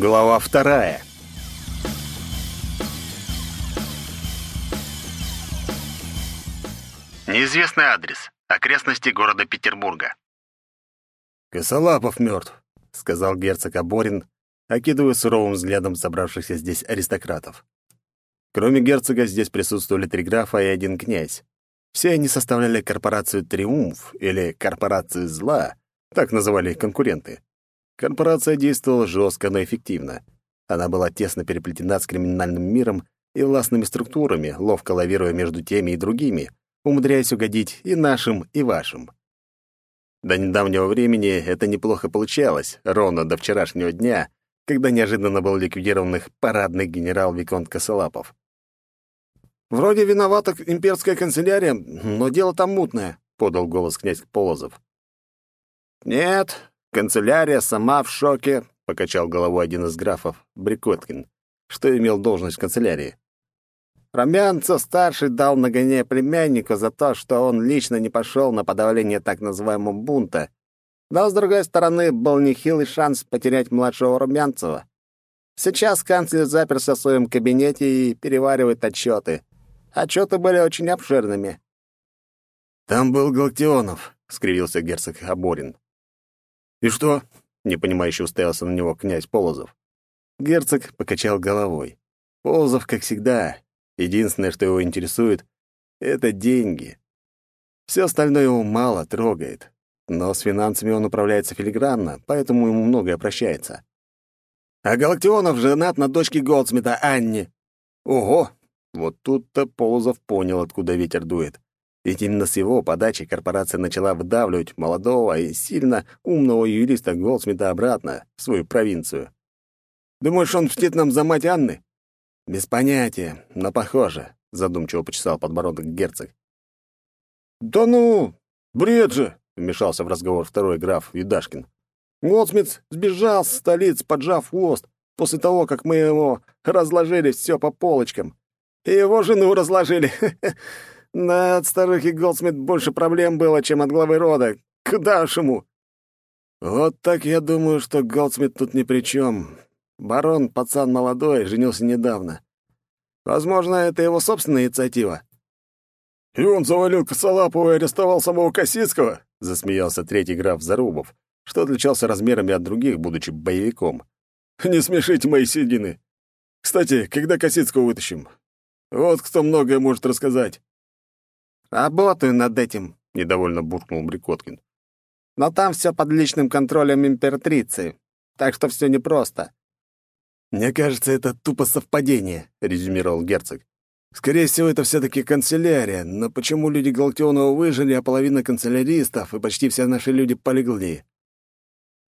Глава вторая. Неизвестный адрес. Окрестности города Петербурга. «Косолапов мертв», — сказал герцог Аборин, окидывая суровым взглядом собравшихся здесь аристократов. Кроме герцога здесь присутствовали три графа и один князь. Все они составляли корпорацию «Триумф» или корпорацию «Зла», так называли их конкуренты. Корпорация действовала жестко, но эффективно. Она была тесно переплетена с криминальным миром и властными структурами, ловко лавируя между теми и другими, умудряясь угодить и нашим, и вашим. До недавнего времени это неплохо получалось, ровно до вчерашнего дня, когда неожиданно был ликвидирован их парадный генерал Виконт Косолапов. «Вроде виновата имперская канцелярия, но дело там мутное», — подал голос князь Полозов. «Нет, Канцелярия сама в шоке, покачал головой один из графов, Брикоткин, что имел должность в канцелярии. Румянцев-старший дал нагоняя племяннику за то, что он лично не пошел на подавление так называемого бунта. Но, с другой стороны, был нехилый шанс потерять младшего Румянцева. Сейчас канцлер заперся в своем кабинете и переваривает отчеты. Отчеты были очень обширными. «Там был Галактионов», — скривился герцог Аборин. «И что?» — непонимающе уставился на него князь Полозов. Герцог покачал головой. Полозов, как всегда, единственное, что его интересует, — это деньги. Все остальное его мало трогает. Но с финансами он управляется филигранно, поэтому ему многое прощается. А Галактионов женат на дочке Голдсмита Анне. Ого! Вот тут-то Полозов понял, откуда ветер дует. Ведь именно с его подачи корпорация начала выдавливать молодого и сильно умного юриста Голдсмита обратно в свою провинцию. «Думаешь, он мстит нам за мать Анны?» «Без понятия, но похоже», — задумчиво почесал подбородок герцог. «Да ну, бред же!» — вмешался в разговор второй граф Юдашкин. «Голдсмит сбежал с столицы, поджав хвост, после того, как мы его разложили все по полочкам. И его жену разложили. Да, от старухи Голдсмит больше проблем было, чем от главы рода. Куда уж ему? Вот так я думаю, что Голдсмит тут ни при чем. Барон, пацан молодой, женился недавно. Возможно, это его собственная инициатива. «И он завалил Косолапова и арестовал самого Косицкого?» — засмеялся третий граф Зарубов, что отличался размерами от других, будучи боевиком. «Не смешите мои седины. Кстати, когда Косицкого вытащим? Вот кто многое может рассказать». «Работаю над этим», — недовольно буркнул Брикоткин. «Но там все под личным контролем императрицы, так что все непросто». «Мне кажется, это тупо совпадение», — резюмировал герцог. «Скорее всего, это все-таки канцелярия, но почему люди Галактионова выжили, а половина канцеляристов и почти все наши люди полегли?»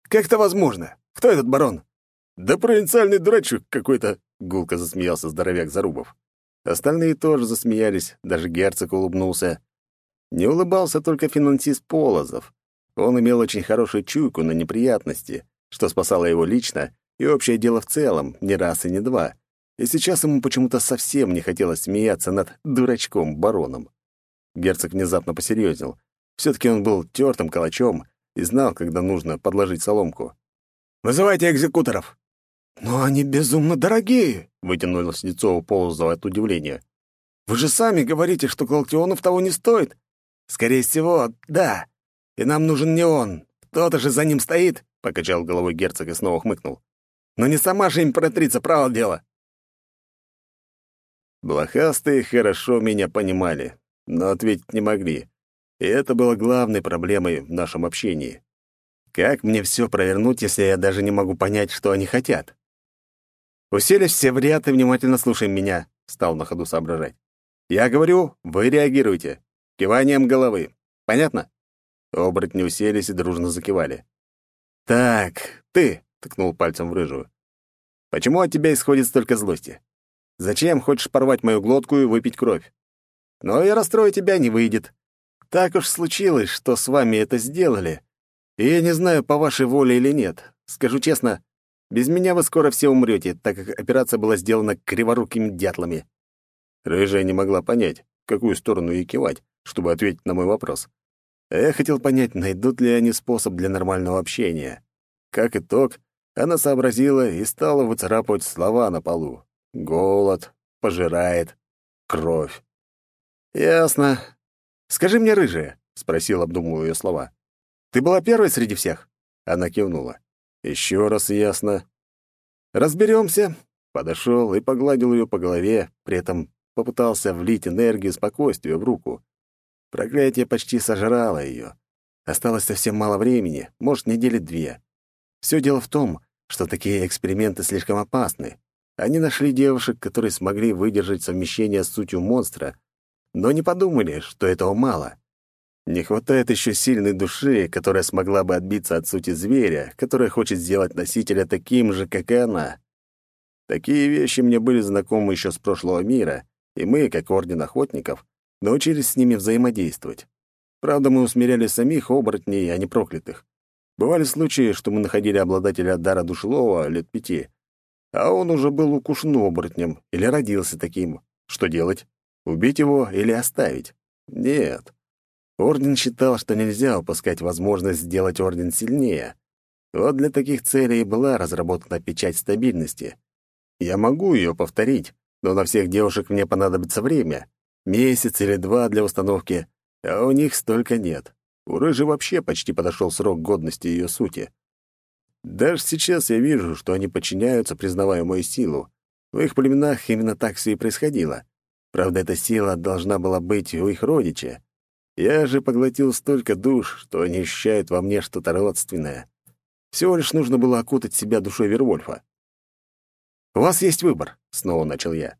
«Как это возможно? Кто этот барон?» «Да провинциальный дурачок какой-то», — гулко засмеялся здоровяк Зарубов. Остальные тоже засмеялись, даже герцог улыбнулся. Не улыбался только финансист Полозов. Он имел очень хорошую чуйку на неприятности, что спасало его лично и общее дело в целом, не раз и не два. И сейчас ему почему-то совсем не хотелось смеяться над дурачком-бароном. Герцог внезапно посерьезнел. все таки он был тертым калачом и знал, когда нужно подложить соломку. «Вызывайте экзекуторов!» «Но они безумно дорогие!» — вытянулось лицо у Полозова от удивления. «Вы же сами говорите, что Галактионов того не стоит!» «Скорее всего, да. И нам нужен не он. Кто-то же за ним стоит!» — покачал головой герцог и снова хмыкнул. «Но не сама же императрица, право дело!» Блохастые хорошо меня понимали, но ответить не могли. И это было главной проблемой в нашем общении. Как мне все провернуть, если я даже не могу понять, что они хотят? Уселись все в ряд и внимательно слушаем меня, стал на ходу соображать. Я говорю, вы реагируете. Киванием головы. Понятно? Оборотни уселись и дружно закивали. «Так, ты», — ткнул пальцем в рыжую. «Почему от тебя исходит столько злости? Зачем хочешь порвать мою глотку и выпить кровь? Но я расстрою тебя не выйдет. Так уж случилось, что с вами это сделали. И я не знаю, по вашей воле или нет. Скажу честно, без меня вы скоро все умрете, так как операция была сделана криворукими дятлами». Рыжая не могла понять, в какую сторону ей кивать, чтобы ответить на мой вопрос. А я хотел понять, найдут ли они способ для нормального общения. Как итог, Она сообразила и стала выцарапывать слова на полу. Голод пожирает кровь. «Ясно. Скажи мне, рыжая», — спросил, обдумывая ее слова. «Ты была первой среди всех?» Она кивнула. «Еще раз ясно. Разберемся». Подошел и погладил ее по голове, при этом попытался влить энергию спокойствия в руку. Проклятие почти сожрало ее. Осталось совсем мало времени, может, недели две. Все дело в том, что такие эксперименты слишком опасны. Они нашли девушек, которые смогли выдержать совмещение с сутью монстра, но не подумали, что этого мало. Не хватает еще сильной души, которая смогла бы отбиться от сути зверя, которая хочет сделать носителя таким же, как и она. Такие вещи мне были знакомы еще с прошлого мира, и мы, как Орден Охотников, научились с ними взаимодействовать. Правда, мы усмиряли самих оборотней, а не проклятых. Бывали случаи, что мы находили обладателя дара душелова лет пяти, а он уже был укушен оборотнем или родился таким. Что делать? Убить его или оставить? Нет. Орден считал, что нельзя упускать возможность сделать Орден сильнее. Вот для таких целей и была разработана печать стабильности. Я могу ее повторить, но на всех девушек мне понадобится время. Месяц или два для установки, а у них столько нет. У Рыжи вообще почти подошел срок годности ее сути. Даже сейчас я вижу, что они подчиняются, признавая мою силу. В их племенах именно так все и происходило. Правда, эта сила должна была быть у их родича. Я же поглотил столько душ, что они ощущают во мне что-то родственное. Всего лишь нужно было окутать себя душой Вервольфа. «У вас есть выбор», — снова начал я.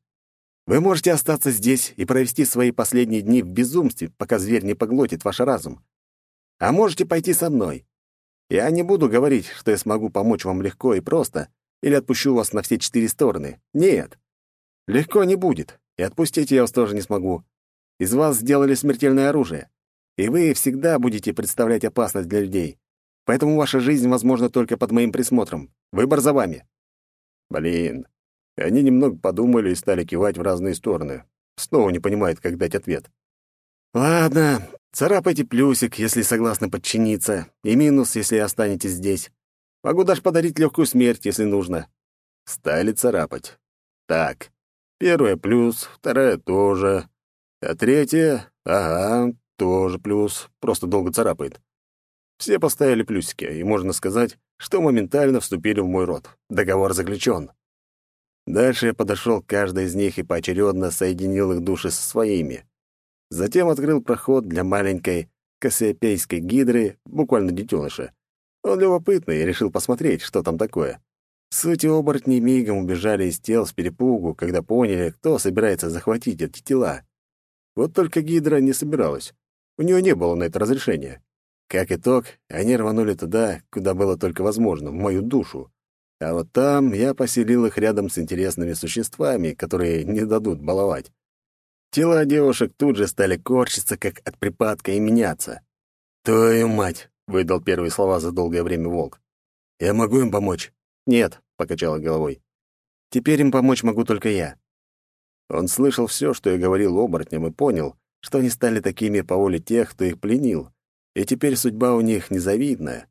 «Вы можете остаться здесь и провести свои последние дни в безумстве, пока зверь не поглотит ваш разум. А можете пойти со мной. Я не буду говорить, что я смогу помочь вам легко и просто, или отпущу вас на все четыре стороны. Нет. Легко не будет, и отпустить я вас тоже не смогу. Из вас сделали смертельное оружие, и вы всегда будете представлять опасность для людей. Поэтому ваша жизнь возможна только под моим присмотром. Выбор за вами». Блин. Они немного подумали и стали кивать в разные стороны. Снова не понимают, как дать ответ. «Ладно, царапайте плюсик, если согласны подчиниться, и минус, если останетесь здесь. Могу даже подарить легкую смерть, если нужно». Стали царапать. Так, первая плюс, вторая тоже. А третья, ага, тоже плюс, просто долго царапает. Все поставили плюсики, и можно сказать, что моментально вступили в мой род. Договор заключен. Дальше я подошел к каждой из них и поочередно соединил их души со своими. Затем открыл проход для маленькой кассиопейской гидры, буквально детеныша. Он любопытный и решил посмотреть, что там такое. Сути оборотней мигом убежали из тел с перепугу, когда поняли, кто собирается захватить эти тела. Вот только Гидра не собиралась. У нее не было на это разрешения. Как итог, они рванули туда, куда было только возможно, в мою душу. А вот там я поселил их рядом с интересными существами, которые не дадут баловать. Тела девушек тут же стали корчиться, как от припадка, и меняться. «Твою мать!» — выдал первые слова за долгое время волк. «Я могу им помочь?» «Нет», — покачала головой. «Теперь им помочь могу только я. Он слышал все, что я говорил оборотням, и понял, что они стали такими по воле тех, кто их пленил, и теперь судьба у них незавидная.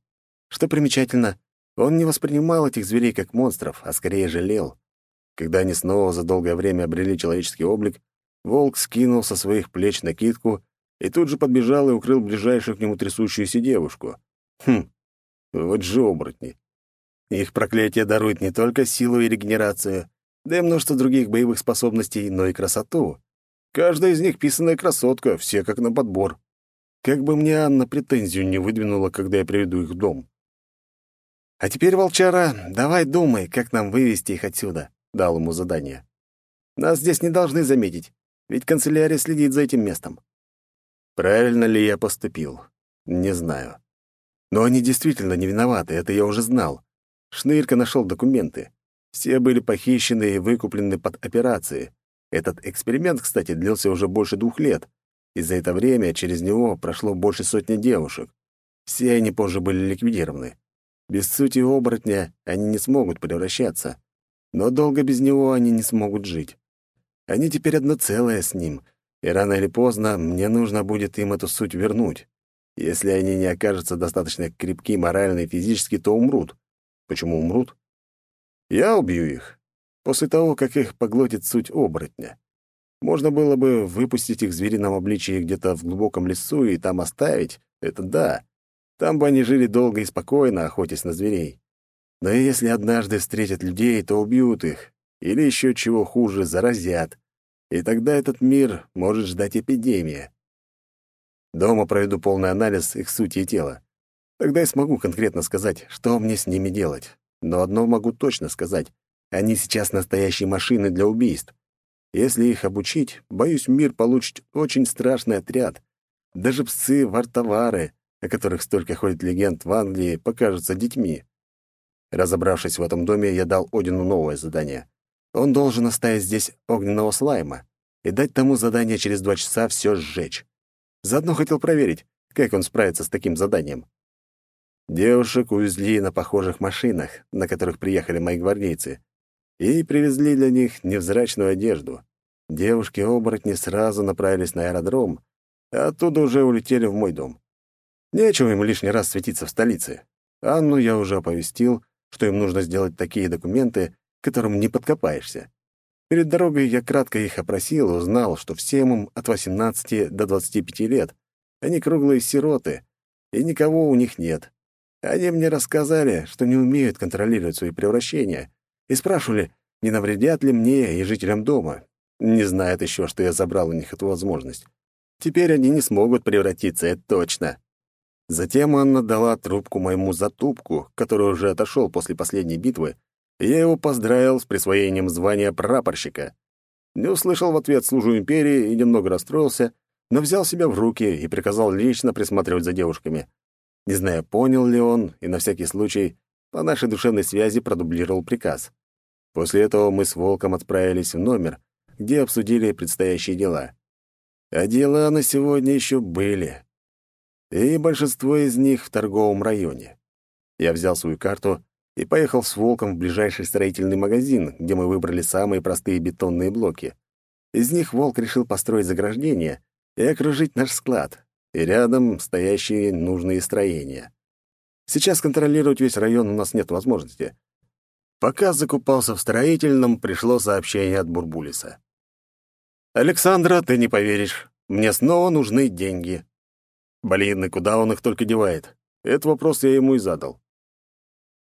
Что примечательно, он не воспринимал этих зверей как монстров, а скорее жалел. Когда они снова за долгое время обрели человеческий облик, волк скинул со своих плеч накидку и тут же подбежал и укрыл ближайшую к нему трясущуюся девушку. Хм, вот же оборотни. Их проклятие дарует не только силу и регенерацию, да и множество других боевых способностей, но и красоту. Каждая из них писаная красотка, все как на подбор. Как бы мне Анна претензию не выдвинула, когда я приведу их в дом. «А теперь, волчара, давай думай, как нам вывести их отсюда», — дал ему задание. «Нас здесь не должны заметить, ведь канцелярия следит за этим местом». Правильно ли я поступил? Не знаю. Но они действительно не виноваты, это я уже знал. Шнырька нашел документы. Все были похищены и выкуплены под операции. Этот эксперимент, кстати, длился уже больше двух лет, и за это время через него прошло больше сотни девушек. Все они позже были ликвидированы. Без сути оборотня они не смогут превращаться, но долго без него они не смогут жить. Они теперь одно целое с ним, и рано или поздно мне нужно будет им эту суть вернуть. Если они не окажутся достаточно крепки морально и физически, то умрут. Почему умрут? Я убью их. После того, как их поглотит суть оборотня. Можно было бы выпустить их в зверином обличии где-то в глубоком лесу и там оставить. Это да. Там бы они жили долго и спокойно, охотясь на зверей. Но если однажды встретят людей, то убьют их. Или еще чего хуже, заразят. И тогда этот мир может ждать эпидемия. Дома проведу полный анализ их сути и тела. Тогда я смогу конкретно сказать, что мне с ними делать. Но одно могу точно сказать. Они сейчас настоящие машины для убийств. Если их обучить, боюсь, мир получит очень страшный отряд. Даже псы-вартовары, о которых столько ходит легенд в Англии, покажутся детьми. Разобравшись в этом доме, я дал Одину новое задание. Он должен оставить здесь огненного слайма и дать тому задание через два часа все сжечь. Заодно хотел проверить, как он справится с таким заданием. Девушек увезли на похожих машинах, на которых приехали мои гвардейцы, и привезли для них невзрачную одежду. Девушки-оборотни сразу направились на аэродром, а оттуда уже улетели в мой дом. Нечего им лишний раз светиться в столице. Анну я уже оповестил, что им нужно сделать такие документы, которым не подкопаешься. Перед дорогой я кратко их опросил и узнал, что всем им от 18 до 25 лет. Они круглые сироты, и никого у них нет. Они мне рассказали, что не умеют контролировать свои превращения, и спрашивали, не навредят ли мне и жителям дома. Не знают еще, что я забрал у них эту возможность. Теперь они не смогут превратиться, это точно. Затем Анна дала трубку моему затупку, который уже отошел после последней битвы, и я его поздравил с присвоением звания прапорщика. Не услышал в ответ «Служу империи» и немного расстроился, но взял себя в руки и приказал лично присматривать за девушками. Не знаю, понял ли он, и на всякий случай по нашей душевной связи продублировал приказ. После этого мы с Волком отправились в номер, где обсудили предстоящие дела. А дела на сегодня еще были. И большинство из них в торговом районе. Я взял свою карту и поехал с Волком в ближайший строительный магазин, где мы выбрали самые простые бетонные блоки. Из них Волк решил построить заграждение и окружить наш склад, и рядом стоящие нужные строения. Сейчас контролировать весь район у нас нет возможности. Пока закупался в строительном, пришло сообщение от Бурбулиса. «Александра, ты не поверишь, мне снова нужны деньги». Блин, и куда он их только девает? Этот вопрос я ему и задал.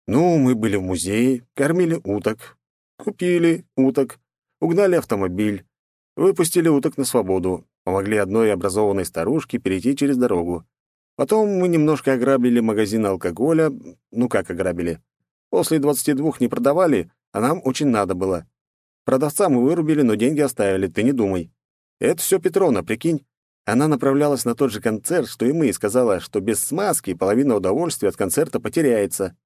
Ну, мы были в музее, кормили уток, купили уток, угнали автомобиль, выпустили уток на свободу, помогли одной образованной старушке перейти через дорогу. Потом мы немножко ограбили магазин алкоголя, ну как ограбили. После двадцати двух не продавали, а нам очень надо было. Продавца мы вырубили, но деньги оставили, ты не думай. Это все Петровна, прикинь. Она направлялась на тот же концерт, что и мы, и сказала, что без смазки половина удовольствия от концерта потеряется.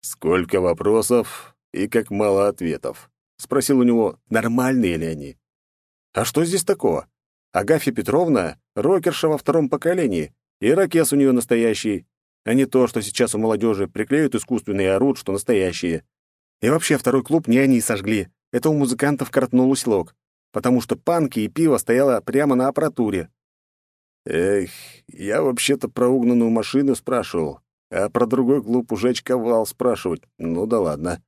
«Сколько вопросов и как мало ответов?» — спросил у него, нормальные ли они. «А что здесь такого? Агафья Петровна — рокерша во втором поколении, и ракес у нее настоящий, а не то, что сейчас у молодежи приклеют искусственные и орут, что настоящие. И вообще второй клуб не они сожгли, это у музыкантов коротнул услог, потому что панки и пиво стояло прямо на аппаратуре. Эх, я вообще-то про угнанную машину спрашивал, а про другой клуб уже очковал спрашивать. Ну да ладно.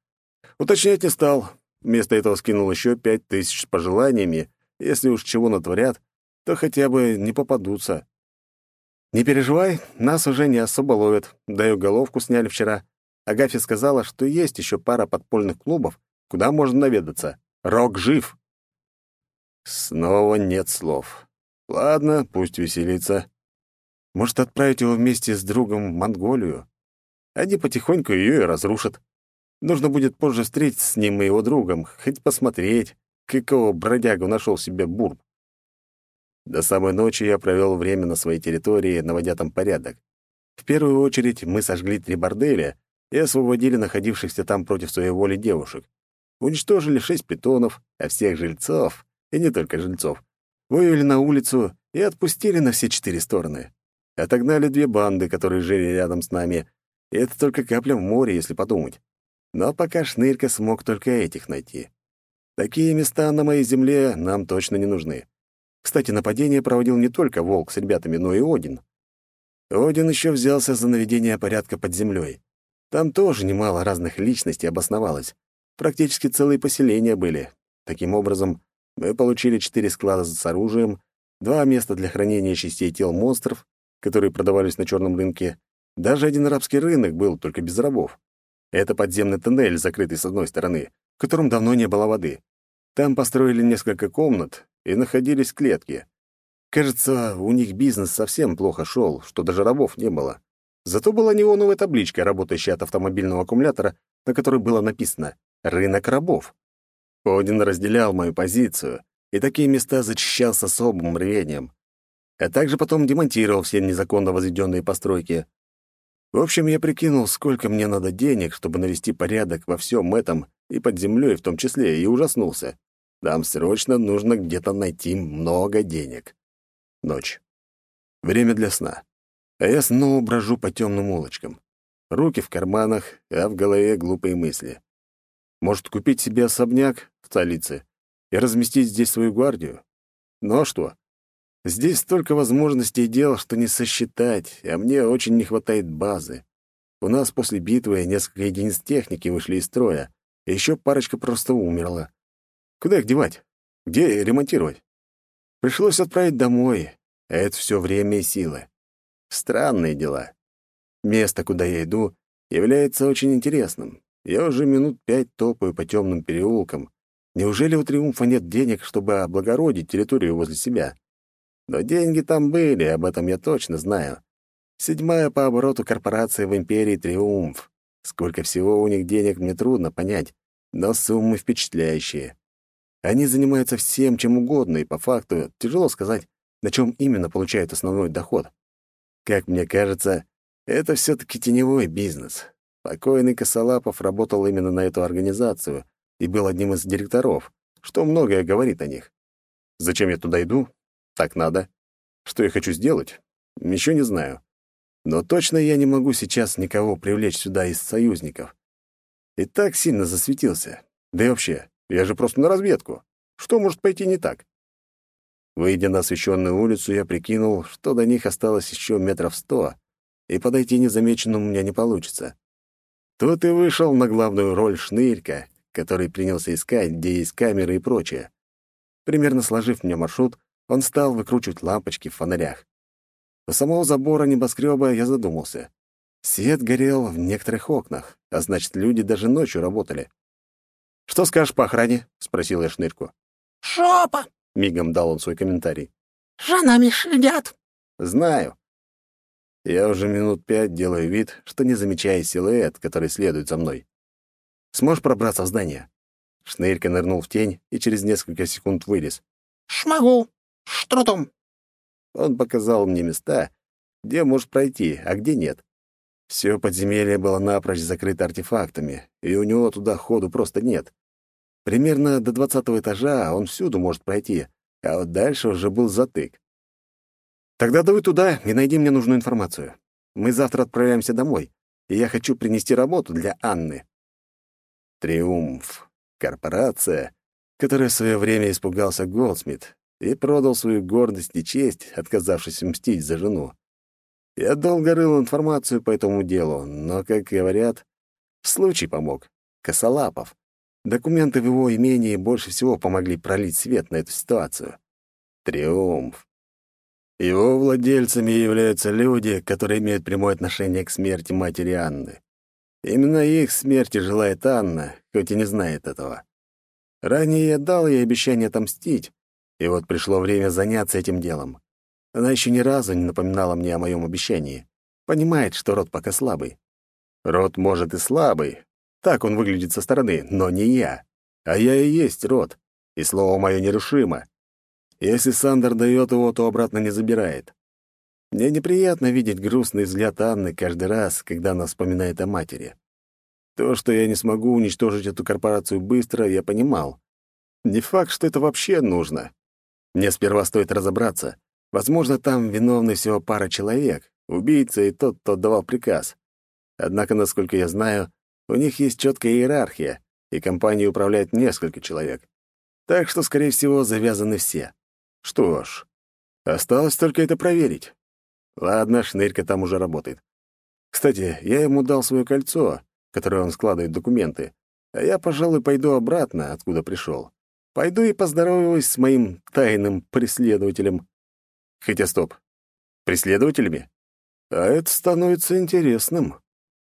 Уточнять не стал. Вместо этого скинул еще пять тысяч с пожеланиями. Если уж чего натворят, то хотя бы не попадутся. «Не переживай, нас уже не особо ловят. Да и уголовку сняли вчера. Агафья сказала, что есть еще пара подпольных клубов, куда можно наведаться. Рок жив!» Снова нет слов. Ладно, пусть веселится. Может, отправить его вместе с другом в Монголию? Они потихоньку ее и разрушат. Нужно будет позже встретиться с ним и его другом, хоть посмотреть, какого бродягу нашел себе Бурб. До самой ночи я провел время на своей территории, наводя там порядок. В первую очередь мы сожгли три борделя и освободили находившихся там против своей воли девушек. Уничтожили шесть питонов, а всех жильцов, и не только жильцов, вывели на улицу и отпустили на все четыре стороны. Отогнали две банды, которые жили рядом с нами, и это только капля в море, если подумать. Но пока Шнырька смог только этих найти. Такие места на моей земле нам точно не нужны. Кстати, нападение проводил не только Волк с ребятами, но и Один. Один еще взялся за наведение порядка под землей. Там тоже немало разных личностей обосновалось. Практически целые поселения были. Таким образом, мы получили четыре склада с оружием, два места для хранения частей тел монстров, которые продавались на черном рынке. Даже один арабский рынок был, только без рабов. Это подземный тоннель, закрытый с одной стороны, в котором давно не было воды. Там построили несколько комнат и находились клетки. Кажется, у них бизнес совсем плохо шел, что даже рабов не было. Зато была неоновая табличка, работающая от автомобильного аккумулятора, на которой было написано «Рынок рабов». Один разделял мою позицию, и такие места зачищал с особым рвением. А также потом демонтировал все незаконно возведенные постройки. В общем, я прикинул, сколько мне надо денег, чтобы навести порядок во всем этом, и под землей в том числе, и ужаснулся. Нам срочно нужно где-то найти много денег. Ночь. Время для сна. А я снова брожу по темным улочкам. Руки в карманах, а в голове глупые мысли. Может, купить себе особняк в столице и разместить здесь свою гвардию? Ну а что? Здесь столько возможностей и дел, что не сосчитать, а мне очень не хватает базы. У нас после битвы несколько единиц техники вышли из строя, и еще парочка просто умерла. Куда их девать? Где ремонтировать? Пришлось отправить домой, а это все время и силы. Странные дела. Место, куда я иду, является очень интересным. Я уже минут пять топаю по темным переулкам. Неужели у Триумфа нет денег, чтобы облагородить территорию возле себя? Но деньги там были, об этом я точно знаю. Седьмая по обороту корпорация в империи Триумф. Сколько всего у них денег, мне трудно понять, но суммы впечатляющие. Они занимаются всем, чем угодно, и по факту тяжело сказать, на чем именно получают основной доход. Как мне кажется, это все таки теневой бизнес. Покойный Косолапов работал именно на эту организацию и был одним из директоров, что многое говорит о них. Зачем я туда иду? Так надо. Что я хочу сделать? Еще не знаю. Но точно я не могу сейчас никого привлечь сюда из союзников. И так сильно засветился. Да и вообще, я же просто на разведку. Что может пойти не так? Выйдя на освещенную улицу, я прикинул, что до них осталось еще метров сто, и подойти незамеченным у меня не получится. Тут и вышел на главную роль шнырька, который принялся искать, где есть камеры и прочее. Примерно сложив мне маршрут, он стал выкручивать лампочки в фонарях. У самого забора небоскреба я задумался. Свет горел в некоторых окнах, а значит, люди даже ночью работали. «Что скажешь по охране?» — спросил я Шнырку. «Шопа!» — мигом дал он свой комментарий. «За нами следят!» «Знаю». Я уже минут пять делаю вид, что не замечаю силуэт, который следует за мной. «Сможешь пробраться в здание?» Шнырька нырнул в тень и через несколько секунд вылез. «Смогу. С трудом». Он показал мне места, где может пройти, а где нет. Все подземелье было напрочь закрыто артефактами, и у него туда ходу просто нет. Примерно до двадцатого этажа он всюду может пройти, а вот дальше уже был затык. «Тогда давай туда и найди мне нужную информацию. Мы завтра отправляемся домой, и я хочу принести работу для Анны». Триумф. Корпорация, которая в свое время испугался Голдсмит и продал свою гордость и честь, отказавшись мстить за жену. Я долго рыл информацию по этому делу, но, как говорят, в случай помог. Косолапов. Документы в его имении больше всего помогли пролить свет на эту ситуацию. Триумф. Его владельцами являются люди, которые имеют прямое отношение к смерти матери Анны. Именно их смерти желает Анна, хоть и не знает этого. Ранее я дал ей обещание отомстить, и вот пришло время заняться этим делом. Она еще ни разу не напоминала мне о моем обещании. Понимает, что род пока слабый. Род, может, и слабый. Так он выглядит со стороны, но не я. А я и есть род. И слово мое нерушимо. Если Сандер дает его, то обратно не забирает. Мне неприятно видеть грустный взгляд Анны каждый раз, когда она вспоминает о матери. То, что я не смогу уничтожить эту корпорацию быстро, я понимал. Не факт, что это вообще нужно. Мне сперва стоит разобраться, Возможно, там виновны всего пара человек, убийца и тот, кто давал приказ. Однако, насколько я знаю, у них есть четкая иерархия, и компанией управляет несколько человек. Так что, скорее всего, завязаны все. Что ж, осталось только это проверить. Ладно, шнырька там уже работает. Кстати, я ему дал свое кольцо, которое он складывает документы, а я, пожалуй, пойду обратно, откуда пришел. Пойду и поздороваюсь с моим тайным преследователем. Хотя стоп. Преследователями? А это становится интересным.